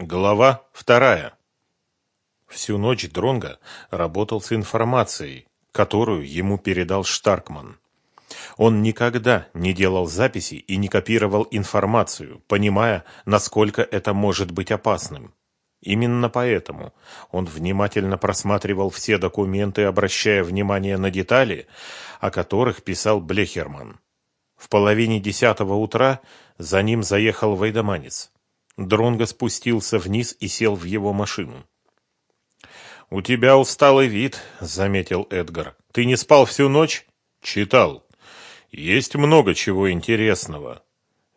Глава вторая. Всю ночь Дронга работал с информацией, которую ему передал Штаркман. Он никогда не делал записи и не копировал информацию, понимая, насколько это может быть опасным. Именно поэтому он внимательно просматривал все документы, обращая внимание на детали, о которых писал Блехерман. В половине десятого утра за ним заехал Вайдаманец. Дронго спустился вниз и сел в его машину. «У тебя усталый вид», — заметил Эдгар. «Ты не спал всю ночь?» «Читал. Есть много чего интересного.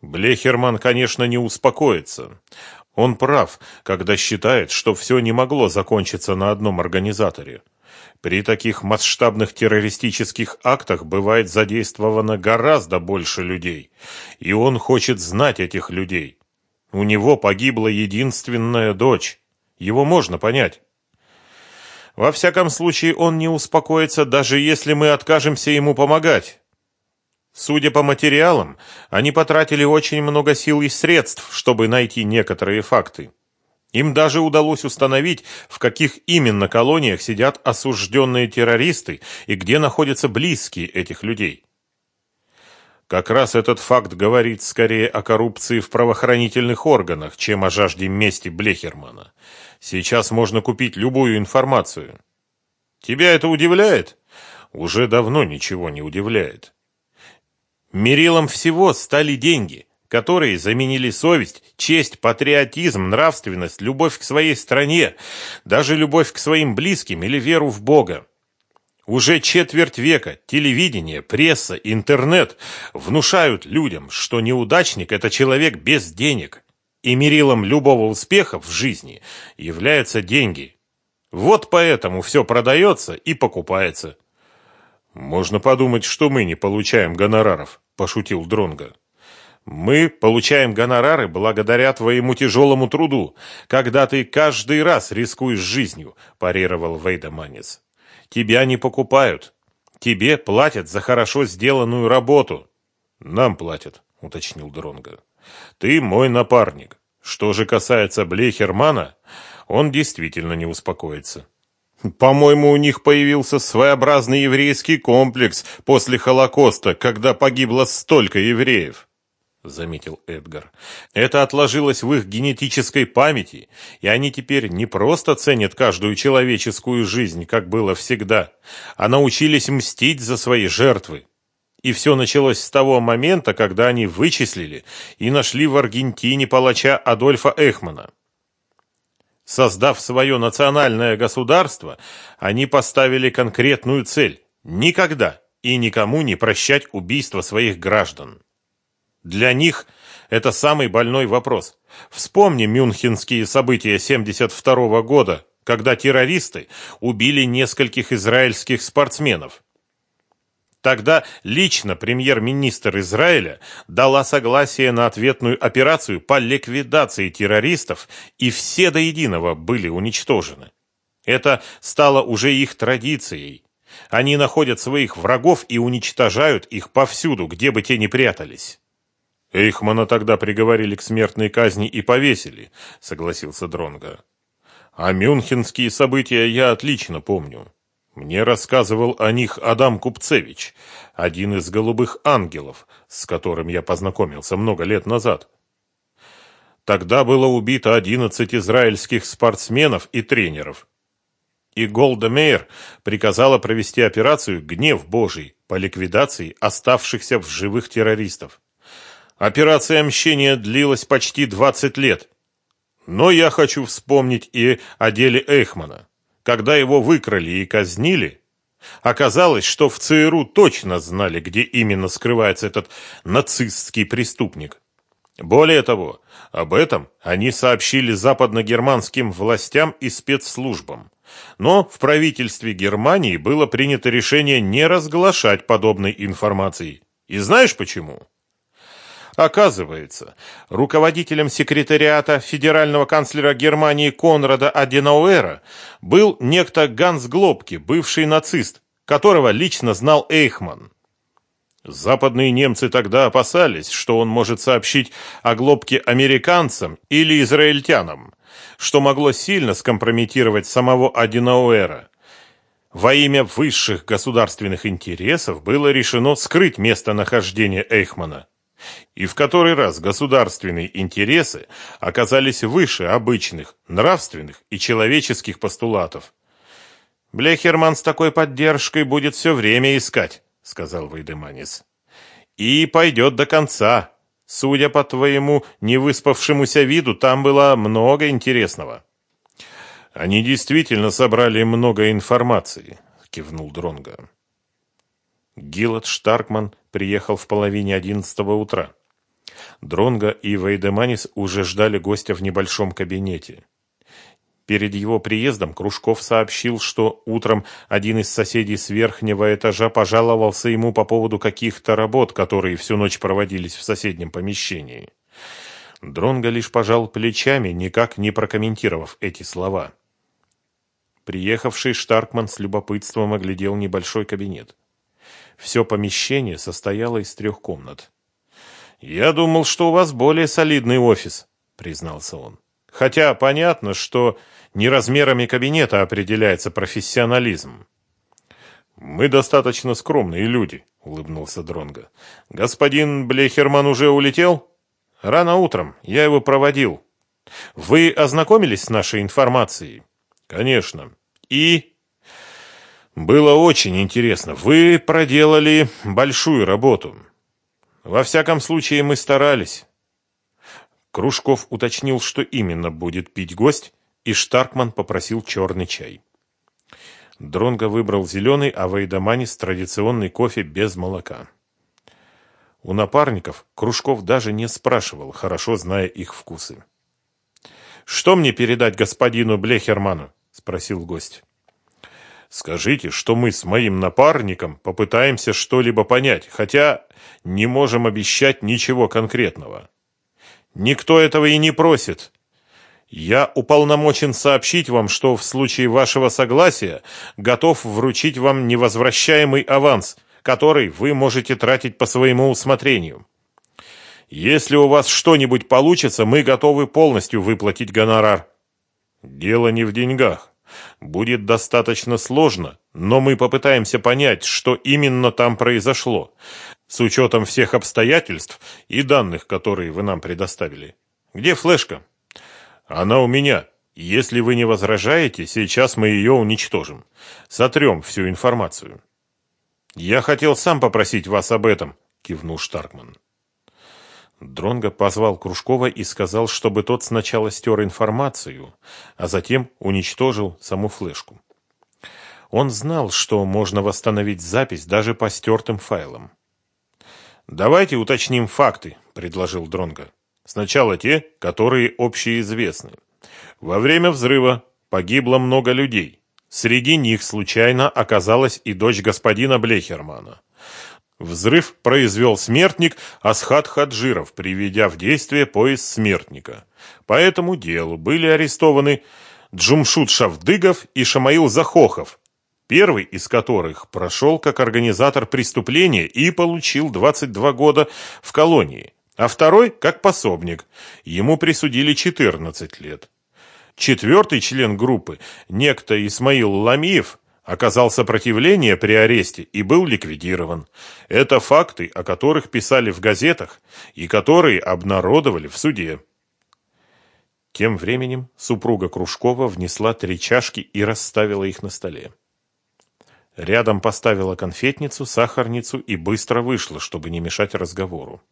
Блехерман, конечно, не успокоится. Он прав, когда считает, что все не могло закончиться на одном организаторе. При таких масштабных террористических актах бывает задействовано гораздо больше людей, и он хочет знать этих людей. У него погибла единственная дочь. Его можно понять. Во всяком случае, он не успокоится, даже если мы откажемся ему помогать. Судя по материалам, они потратили очень много сил и средств, чтобы найти некоторые факты. Им даже удалось установить, в каких именно колониях сидят осужденные террористы и где находятся близкие этих людей. Как раз этот факт говорит скорее о коррупции в правоохранительных органах, чем о жажде мести Блехермана. Сейчас можно купить любую информацию. Тебя это удивляет? Уже давно ничего не удивляет. Мерилом всего стали деньги, которые заменили совесть, честь, патриотизм, нравственность, любовь к своей стране, даже любовь к своим близким или веру в Бога. Уже четверть века телевидение, пресса, интернет внушают людям, что неудачник – это человек без денег, и мерилом любого успеха в жизни являются деньги. Вот поэтому все продается и покупается. «Можно подумать, что мы не получаем гонораров», – пошутил Дронга. «Мы получаем гонорары благодаря твоему тяжелому труду, когда ты каждый раз рискуешь жизнью», – парировал Вейдаманец. Тебя не покупают. Тебе платят за хорошо сделанную работу. Нам платят, уточнил Дронга. Ты мой напарник. Что же касается Блехермана, он действительно не успокоится. По-моему, у них появился своеобразный еврейский комплекс после Холокоста, когда погибло столько евреев. — заметил Эдгар. «Это отложилось в их генетической памяти, и они теперь не просто ценят каждую человеческую жизнь, как было всегда, а научились мстить за свои жертвы. И все началось с того момента, когда они вычислили и нашли в Аргентине палача Адольфа Эхмана. Создав свое национальное государство, они поставили конкретную цель – никогда и никому не прощать убийство своих граждан. Для них это самый больной вопрос. Вспомни мюнхенские события 72 -го года, когда террористы убили нескольких израильских спортсменов. Тогда лично премьер-министр Израиля дала согласие на ответную операцию по ликвидации террористов, и все до единого были уничтожены. Это стало уже их традицией. Они находят своих врагов и уничтожают их повсюду, где бы те ни прятались. Эйхмана тогда приговорили к смертной казни и повесили, согласился Дронга. А мюнхенские события я отлично помню. Мне рассказывал о них Адам Купцевич, один из голубых ангелов, с которым я познакомился много лет назад. Тогда было убито 11 израильских спортсменов и тренеров. И Голда Мейер приказала провести операцию «Гнев Божий» по ликвидации оставшихся в живых террористов. Операция мщения длилась почти 20 лет. Но я хочу вспомнить и о деле Эйхмана. Когда его выкрали и казнили, оказалось, что в ЦРУ точно знали, где именно скрывается этот нацистский преступник. Более того, об этом они сообщили западногерманским властям и спецслужбам. Но в правительстве Германии было принято решение не разглашать подобной информации. И знаешь почему? Оказывается, руководителем секретариата федерального канцлера Германии Конрада Аденауэра был некто Ганс Глобке, бывший нацист, которого лично знал Эйхман. Западные немцы тогда опасались, что он может сообщить о глобке американцам или израильтянам, что могло сильно скомпрометировать самого Адинауэра. Во имя высших государственных интересов было решено скрыть местонахождение Эйхмана. И в который раз государственные интересы оказались выше обычных, нравственных и человеческих постулатов. «Блехерман с такой поддержкой будет все время искать», — сказал Вейдеманис. «И пойдет до конца. Судя по твоему невыспавшемуся виду, там было много интересного». «Они действительно собрали много информации», — кивнул Дронга. Гилот Штаркман приехал в половине одиннадцатого утра. Дронга и Вейдеманис уже ждали гостя в небольшом кабинете. Перед его приездом Кружков сообщил, что утром один из соседей с верхнего этажа пожаловался ему по поводу каких-то работ, которые всю ночь проводились в соседнем помещении. Дронго лишь пожал плечами, никак не прокомментировав эти слова. Приехавший Штаркман с любопытством оглядел небольшой кабинет. Все помещение состояло из трех комнат. «Я думал, что у вас более солидный офис», — признался он. «Хотя понятно, что не размерами кабинета определяется профессионализм». «Мы достаточно скромные люди», — улыбнулся Дронго. «Господин Блехерман уже улетел?» «Рано утром. Я его проводил». «Вы ознакомились с нашей информацией?» «Конечно. И...» Было очень интересно. Вы проделали большую работу. Во всяком случае, мы старались. Кружков уточнил, что именно будет пить гость, и Штаркман попросил черный чай. Дронго выбрал зеленый, а Вейдаманис традиционный кофе без молока. У напарников Кружков даже не спрашивал, хорошо зная их вкусы. «Что мне передать господину Блехерману?» – спросил гость. Скажите, что мы с моим напарником попытаемся что-либо понять, хотя не можем обещать ничего конкретного. Никто этого и не просит. Я уполномочен сообщить вам, что в случае вашего согласия готов вручить вам невозвращаемый аванс, который вы можете тратить по своему усмотрению. Если у вас что-нибудь получится, мы готовы полностью выплатить гонорар. Дело не в деньгах. Будет достаточно сложно, но мы попытаемся понять, что именно там произошло, с учетом всех обстоятельств и данных, которые вы нам предоставили. Где флешка? Она у меня. Если вы не возражаете, сейчас мы ее уничтожим. Сотрем всю информацию. Я хотел сам попросить вас об этом, кивнул Штаркман. Дронго позвал Кружкова и сказал, чтобы тот сначала стер информацию, а затем уничтожил саму флешку. Он знал, что можно восстановить запись даже по стертым файлам. «Давайте уточним факты», — предложил Дронго. «Сначала те, которые общеизвестны. Во время взрыва погибло много людей. Среди них случайно оказалась и дочь господина Блехермана. Взрыв произвел смертник Асхат Хаджиров, приведя в действие пояс смертника. По этому делу были арестованы Джумшут Шавдыгов и Шамаил Захохов, первый из которых прошел как организатор преступления и получил 22 года в колонии, а второй как пособник. Ему присудили 14 лет. Четвертый член группы, некто Исмаил Ламиев, оказал сопротивление при аресте и был ликвидирован. Это факты, о которых писали в газетах и которые обнародовали в суде. Тем временем супруга Кружкова внесла три чашки и расставила их на столе. Рядом поставила конфетницу, сахарницу и быстро вышла, чтобы не мешать разговору.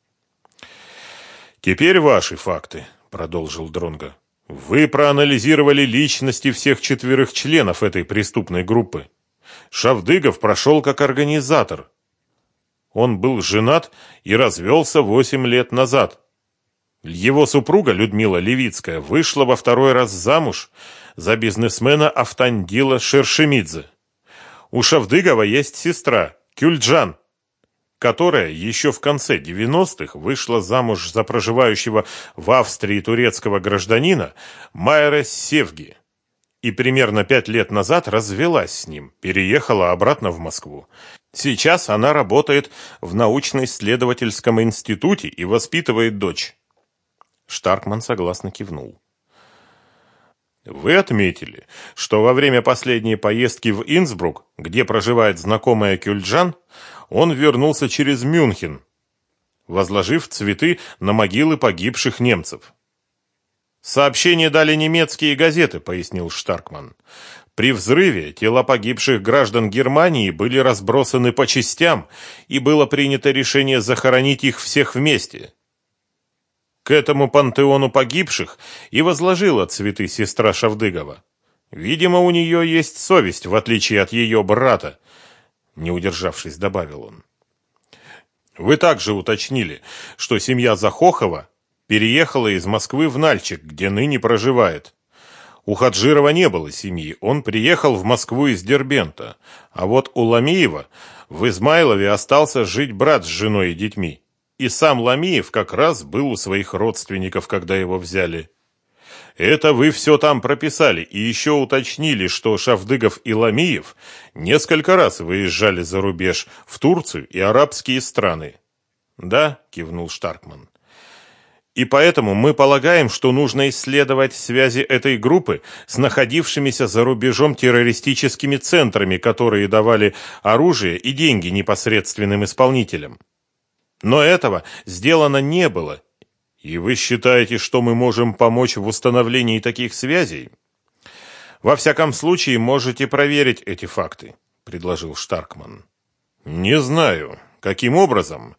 «Теперь ваши факты», — продолжил Дронга. Вы проанализировали личности всех четверых членов этой преступной группы. Шавдыгов прошел как организатор. Он был женат и развелся восемь лет назад. Его супруга Людмила Левицкая вышла во второй раз замуж за бизнесмена Автандила Шершемидзе. У Шавдыгова есть сестра Кюльджан, которая еще в конце 90-х вышла замуж за проживающего в Австрии турецкого гражданина Майера Севги и примерно пять лет назад развелась с ним, переехала обратно в Москву. Сейчас она работает в научно-исследовательском институте и воспитывает дочь. Штаркман согласно кивнул. Вы отметили, что во время последней поездки в Инсбрук, где проживает знакомая Кюльджан, он вернулся через Мюнхен, возложив цветы на могилы погибших немцев. Сообщение дали немецкие газеты, пояснил Штаркман. При взрыве тела погибших граждан Германии были разбросаны по частям, и было принято решение захоронить их всех вместе. К этому пантеону погибших и возложила цветы сестра Шавдыгова. Видимо, у нее есть совесть, в отличие от ее брата, не удержавшись, добавил он. Вы также уточнили, что семья Захохова переехала из Москвы в Нальчик, где ныне проживает. У Хаджирова не было семьи, он приехал в Москву из Дербента, а вот у Ламиева в Измайлове остался жить брат с женой и детьми. И сам Ламиев как раз был у своих родственников, когда его взяли. Это вы все там прописали и еще уточнили, что Шавдыгов и Ламиев несколько раз выезжали за рубеж, в Турцию и арабские страны. Да, кивнул Штаркман. И поэтому мы полагаем, что нужно исследовать связи этой группы с находившимися за рубежом террористическими центрами, которые давали оружие и деньги непосредственным исполнителям. Но этого сделано не было. И вы считаете, что мы можем помочь в установлении таких связей? Во всяком случае, можете проверить эти факты, предложил Штаркман. Не знаю, каким образом,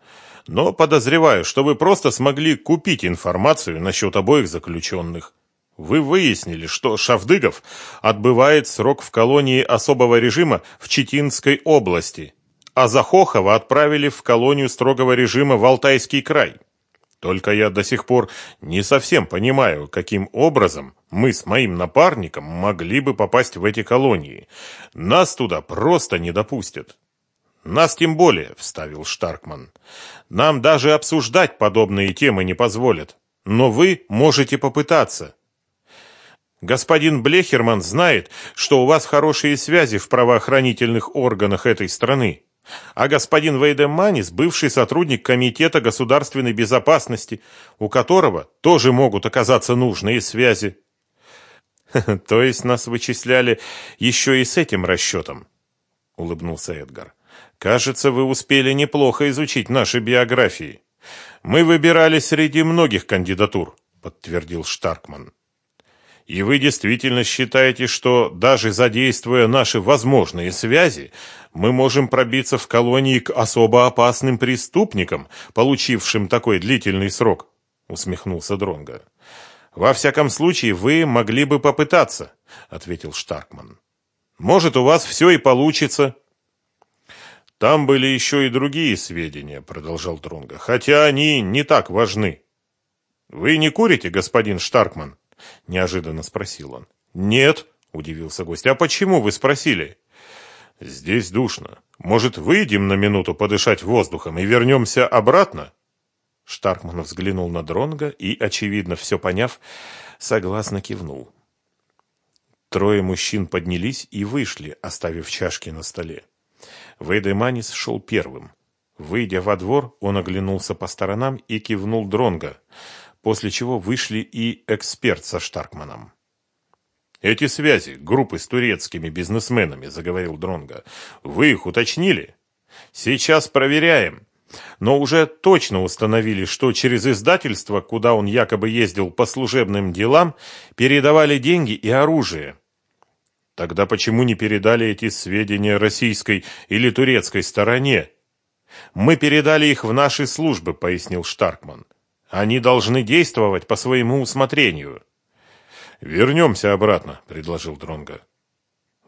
но подозреваю, что вы просто смогли купить информацию насчет обоих заключенных. Вы выяснили, что Шавдыгов отбывает срок в колонии особого режима в Читинской области а Захохова отправили в колонию строгого режима в Алтайский край. Только я до сих пор не совсем понимаю, каким образом мы с моим напарником могли бы попасть в эти колонии. Нас туда просто не допустят. Нас тем более, вставил Штаркман. Нам даже обсуждать подобные темы не позволят. Но вы можете попытаться. Господин Блехерман знает, что у вас хорошие связи в правоохранительных органах этой страны. А господин Вейдеманис – бывший сотрудник Комитета государственной безопасности, у которого тоже могут оказаться нужные связи. То есть нас вычисляли еще и с этим расчетом, улыбнулся Эдгар. Кажется, вы успели неплохо изучить наши биографии. Мы выбирали среди многих кандидатур, подтвердил Штаркман. И вы действительно считаете, что даже задействуя наши возможные связи, мы можем пробиться в колонии к особо опасным преступникам, получившим такой длительный срок? усмехнулся Дронга. Во всяком случае, вы могли бы попытаться, ответил Штаркман. Может, у вас все и получится. Там были еще и другие сведения, продолжал Дронга, хотя они не так важны. Вы не курите, господин Штаркман? Неожиданно спросил он. Нет, удивился гость. А почему вы спросили? Здесь душно. Может, выйдем на минуту подышать воздухом и вернемся обратно? Штаркман взглянул на Дронга и, очевидно, все поняв, согласно кивнул. Трое мужчин поднялись и вышли, оставив чашки на столе. Вейдеманис шел первым. Выйдя во двор, он оглянулся по сторонам и кивнул Дронга после чего вышли и эксперт со Штаркманом. Эти связи группы с турецкими бизнесменами, заговорил Дронга. Вы их уточнили? Сейчас проверяем. Но уже точно установили, что через издательство, куда он якобы ездил по служебным делам, передавали деньги и оружие. Тогда почему не передали эти сведения российской или турецкой стороне? Мы передали их в наши службы, пояснил Штаркман. Они должны действовать по своему усмотрению. Вернемся обратно, предложил Дронга.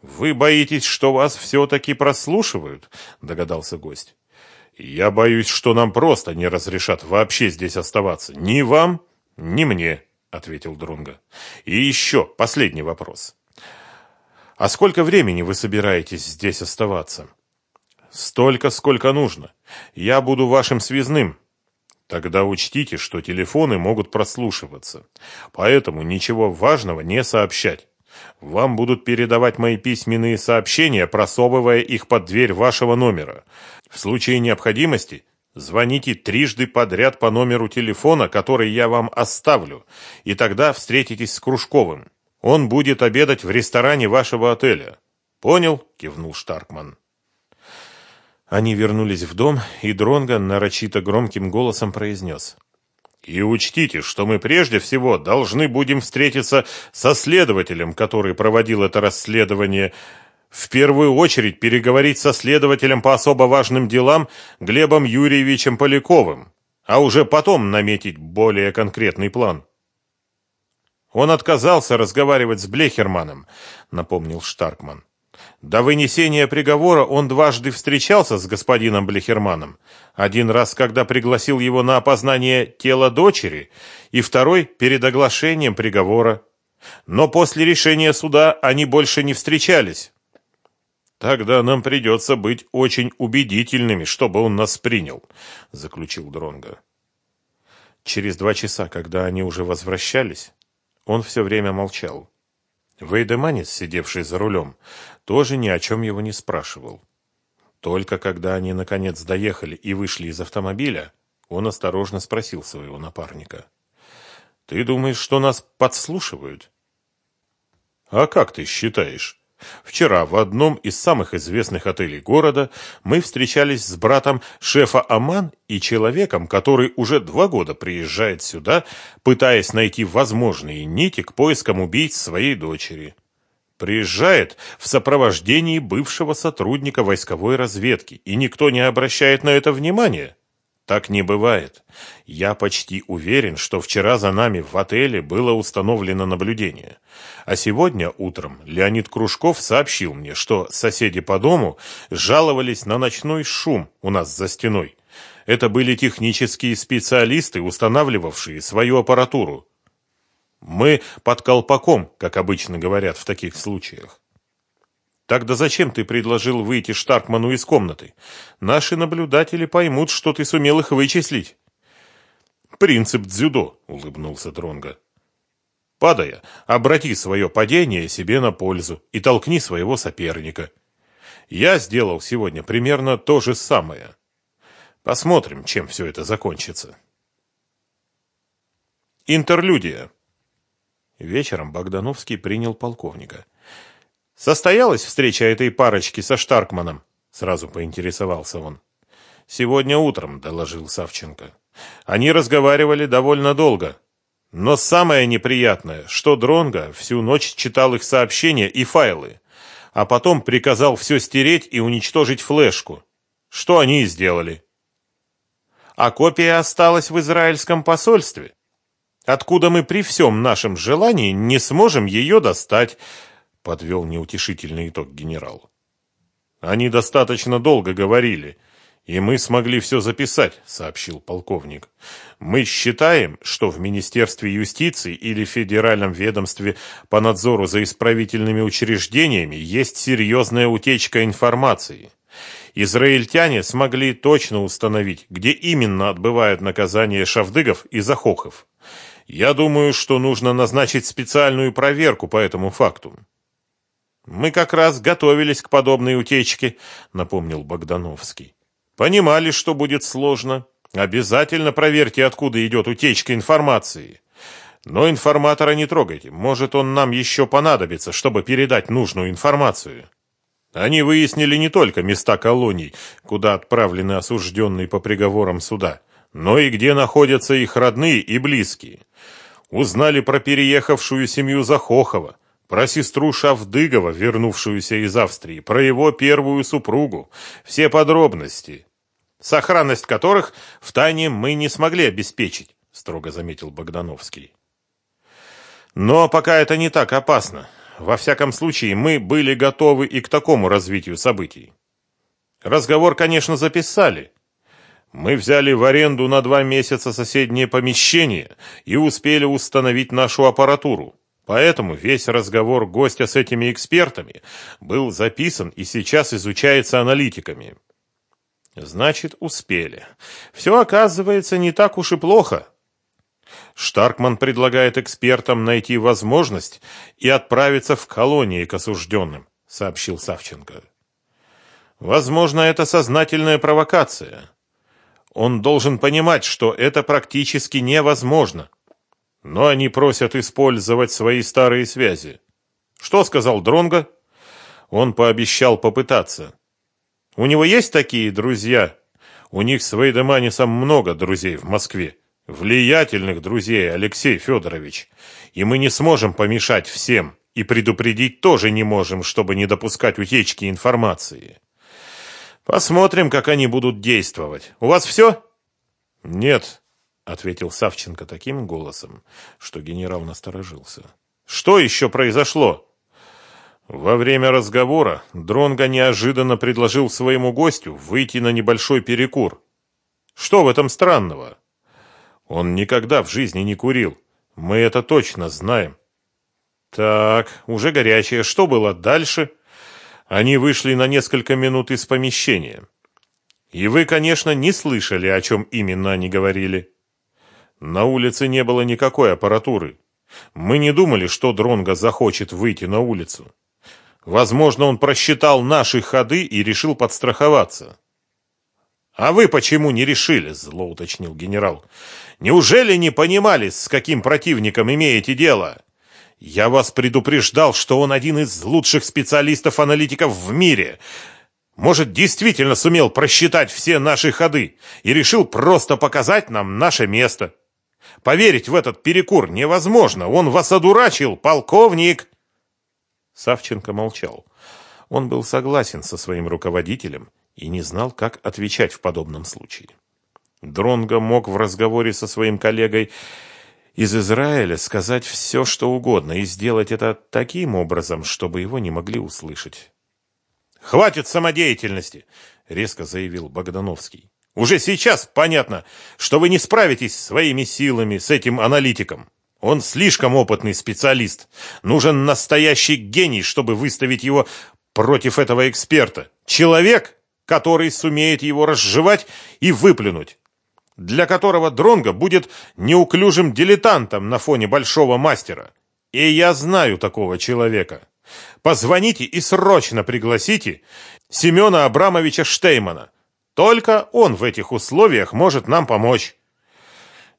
Вы боитесь, что вас все-таки прослушивают? Догадался гость. Я боюсь, что нам просто не разрешат вообще здесь оставаться. Ни вам, ни мне, ответил Дронга. И еще последний вопрос. А сколько времени вы собираетесь здесь оставаться? Столько, сколько нужно. Я буду вашим связным, Тогда учтите, что телефоны могут прослушиваться. Поэтому ничего важного не сообщать. Вам будут передавать мои письменные сообщения, просовывая их под дверь вашего номера. В случае необходимости звоните трижды подряд по номеру телефона, который я вам оставлю, и тогда встретитесь с Кружковым. Он будет обедать в ресторане вашего отеля. Понял? кивнул Штаркман. Они вернулись в дом, и Дронго нарочито громким голосом произнес. И учтите, что мы прежде всего должны будем встретиться со следователем, который проводил это расследование, в первую очередь переговорить со следователем по особо важным делам Глебом Юрьевичем Поляковым, а уже потом наметить более конкретный план. Он отказался разговаривать с Блехерманом, напомнил Штаркман. До вынесения приговора он дважды встречался с господином Блехерманом. Один раз, когда пригласил его на опознание тела дочери, и второй перед оглашением приговора. Но после решения суда они больше не встречались. Тогда нам придется быть очень убедительными, чтобы он нас принял, заключил Дронга. Через два часа, когда они уже возвращались, он все время молчал. Вейдеманец, сидевший за рулем, тоже ни о чем его не спрашивал. Только когда они наконец доехали и вышли из автомобиля, он осторожно спросил своего напарника. «Ты думаешь, что нас подслушивают?» «А как ты считаешь?» Вчера в одном из самых известных отелей города мы встречались с братом шефа Аман и человеком, который уже два года приезжает сюда, пытаясь найти возможные нити к поискам убийц своей дочери. Приезжает в сопровождении бывшего сотрудника войсковой разведки, и никто не обращает на это внимания. Так не бывает. Я почти уверен, что вчера за нами в отеле было установлено наблюдение. А сегодня утром Леонид Кружков сообщил мне, что соседи по дому жаловались на ночной шум у нас за стеной. Это были технические специалисты, устанавливавшие свою аппаратуру. Мы под колпаком, как обычно говорят в таких случаях. Тогда зачем ты предложил выйти Штаркману из комнаты? Наши наблюдатели поймут, что ты сумел их вычислить. Принцип дзюдо, улыбнулся Дронга. Падая, обрати свое падение себе на пользу и толкни своего соперника. Я сделал сегодня примерно то же самое. Посмотрим, чем все это закончится. Интерлюдия. Вечером Богдановский принял полковника. «Состоялась встреча этой парочки со Штаркманом?» Сразу поинтересовался он. «Сегодня утром», — доложил Савченко. «Они разговаривали довольно долго. Но самое неприятное, что Дронга всю ночь читал их сообщения и файлы, а потом приказал все стереть и уничтожить флешку. Что они и сделали. А копия осталась в израильском посольстве откуда мы при всем нашем желании не сможем ее достать, подвел неутешительный итог генерал. Они достаточно долго говорили, и мы смогли все записать, сообщил полковник. Мы считаем, что в Министерстве юстиции или Федеральном ведомстве по надзору за исправительными учреждениями есть серьезная утечка информации. Израильтяне смогли точно установить, где именно отбывают наказание шавдыгов и захохов. Я думаю, что нужно назначить специальную проверку по этому факту. Мы как раз готовились к подобной утечке, напомнил Богдановский. Понимали, что будет сложно. Обязательно проверьте, откуда идет утечка информации. Но информатора не трогайте. Может, он нам еще понадобится, чтобы передать нужную информацию. Они выяснили не только места колоний, куда отправлены осужденные по приговорам суда, но и где находятся их родные и близкие. Узнали про переехавшую семью Захохова, про сестру Шавдыгова, вернувшуюся из Австрии, про его первую супругу, все подробности, сохранность которых в тайне мы не смогли обеспечить, строго заметил Богдановский. Но пока это не так опасно. Во всяком случае, мы были готовы и к такому развитию событий. Разговор, конечно, записали, мы взяли в аренду на два месяца соседнее помещение и успели установить нашу аппаратуру. Поэтому весь разговор гостя с этими экспертами был записан и сейчас изучается аналитиками. Значит, успели. Все оказывается не так уж и плохо. Штаркман предлагает экспертам найти возможность и отправиться в колонии к осужденным, сообщил Савченко. Возможно, это сознательная провокация. Он должен понимать, что это практически невозможно. Но они просят использовать свои старые связи. Что сказал Дронга? Он пообещал попытаться. У него есть такие друзья? У них с Вейдеманисом много друзей в Москве. Влиятельных друзей, Алексей Федорович. И мы не сможем помешать всем. И предупредить тоже не можем, чтобы не допускать утечки информации. Посмотрим, как они будут действовать. У вас все? Нет, ответил Савченко таким голосом, что генерал насторожился. Что еще произошло? Во время разговора Дронга неожиданно предложил своему гостю выйти на небольшой перекур. Что в этом странного? Он никогда в жизни не курил. Мы это точно знаем. Так, уже горячее. Что было дальше? Они вышли на несколько минут из помещения. И вы, конечно, не слышали, о чем именно они говорили. На улице не было никакой аппаратуры. Мы не думали, что Дронга захочет выйти на улицу. Возможно, он просчитал наши ходы и решил подстраховаться. А вы почему не решили, зло уточнил генерал. Неужели не понимали, с каким противником имеете дело? Я вас предупреждал, что он один из лучших специалистов-аналитиков в мире. Может, действительно сумел просчитать все наши ходы и решил просто показать нам наше место. Поверить в этот перекур невозможно. Он вас одурачил, полковник. Савченко молчал. Он был согласен со своим руководителем и не знал, как отвечать в подобном случае. Дронго мог в разговоре со своим коллегой из Израиля сказать все, что угодно, и сделать это таким образом, чтобы его не могли услышать. «Хватит самодеятельности!» — резко заявил Богдановский. «Уже сейчас понятно, что вы не справитесь своими силами с этим аналитиком. Он слишком опытный специалист. Нужен настоящий гений, чтобы выставить его против этого эксперта. Человек, который сумеет его разжевать и выплюнуть для которого Дронго будет неуклюжим дилетантом на фоне большого мастера. И я знаю такого человека. Позвоните и срочно пригласите Семена Абрамовича Штеймана. Только он в этих условиях может нам помочь.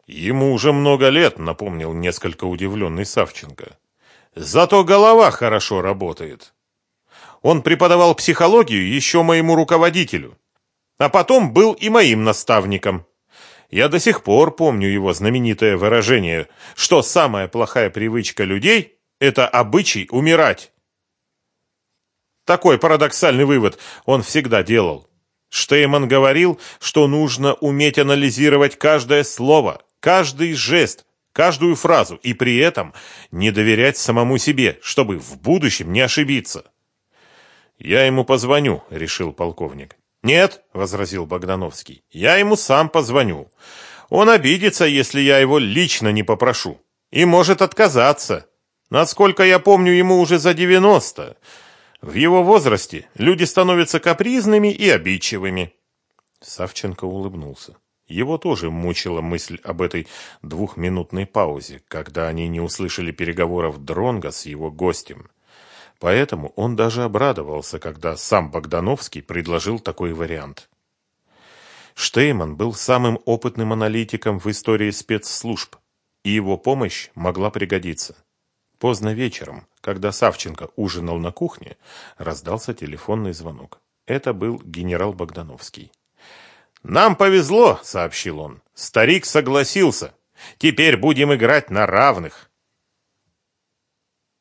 Ему уже много лет, напомнил несколько удивленный Савченко. Зато голова хорошо работает. Он преподавал психологию еще моему руководителю, а потом был и моим наставником. Я до сих пор помню его знаменитое выражение, что самая плохая привычка людей – это обычай умирать. Такой парадоксальный вывод он всегда делал. Штейман говорил, что нужно уметь анализировать каждое слово, каждый жест, каждую фразу и при этом не доверять самому себе, чтобы в будущем не ошибиться. «Я ему позвоню», — решил полковник. «Нет», — возразил Богдановский, — «я ему сам позвоню. Он обидится, если я его лично не попрошу. И может отказаться. Насколько я помню, ему уже за девяносто. В его возрасте люди становятся капризными и обидчивыми». Савченко улыбнулся. Его тоже мучила мысль об этой двухминутной паузе, когда они не услышали переговоров Дронга с его гостем. Поэтому он даже обрадовался, когда сам Богдановский предложил такой вариант. Штейман был самым опытным аналитиком в истории спецслужб, и его помощь могла пригодиться. Поздно вечером, когда Савченко ужинал на кухне, раздался телефонный звонок. Это был генерал Богдановский. «Нам повезло», — сообщил он. «Старик согласился. Теперь будем играть на равных.